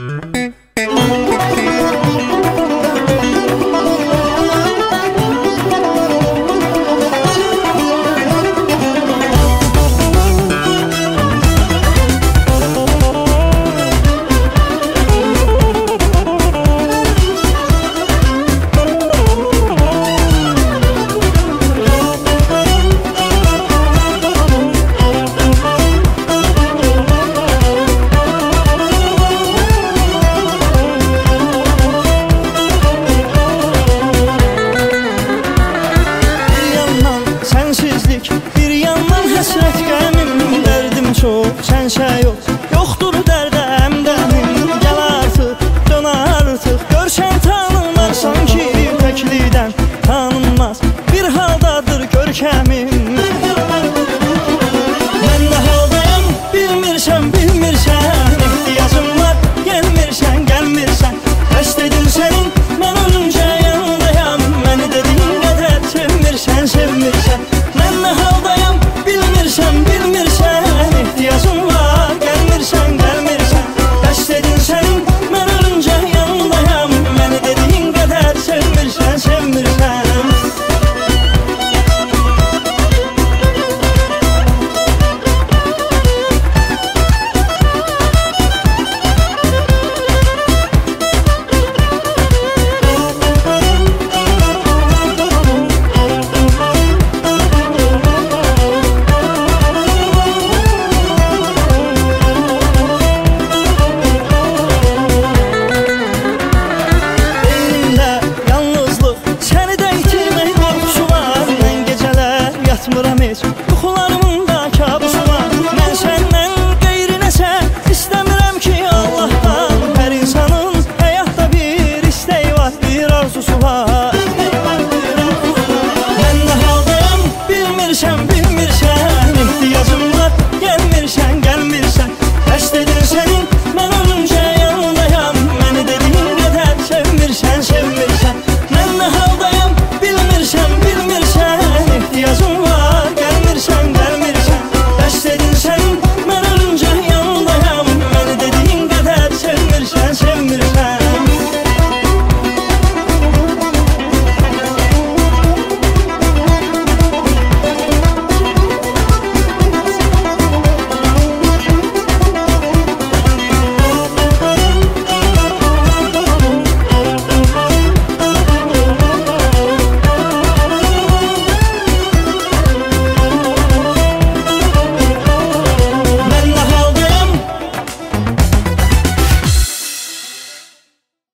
Mm-hmm. həsrət qəmim Dərdim çox, çənşə yox Yoxdur dərdəm dəmim Gəl artıq, dön artıq Görsən tanınar sanki təklidən Tanınmaz. Bir haldadır görkəmim Mən nə haldayım bilmirsən, bilmirsən ruhlarımın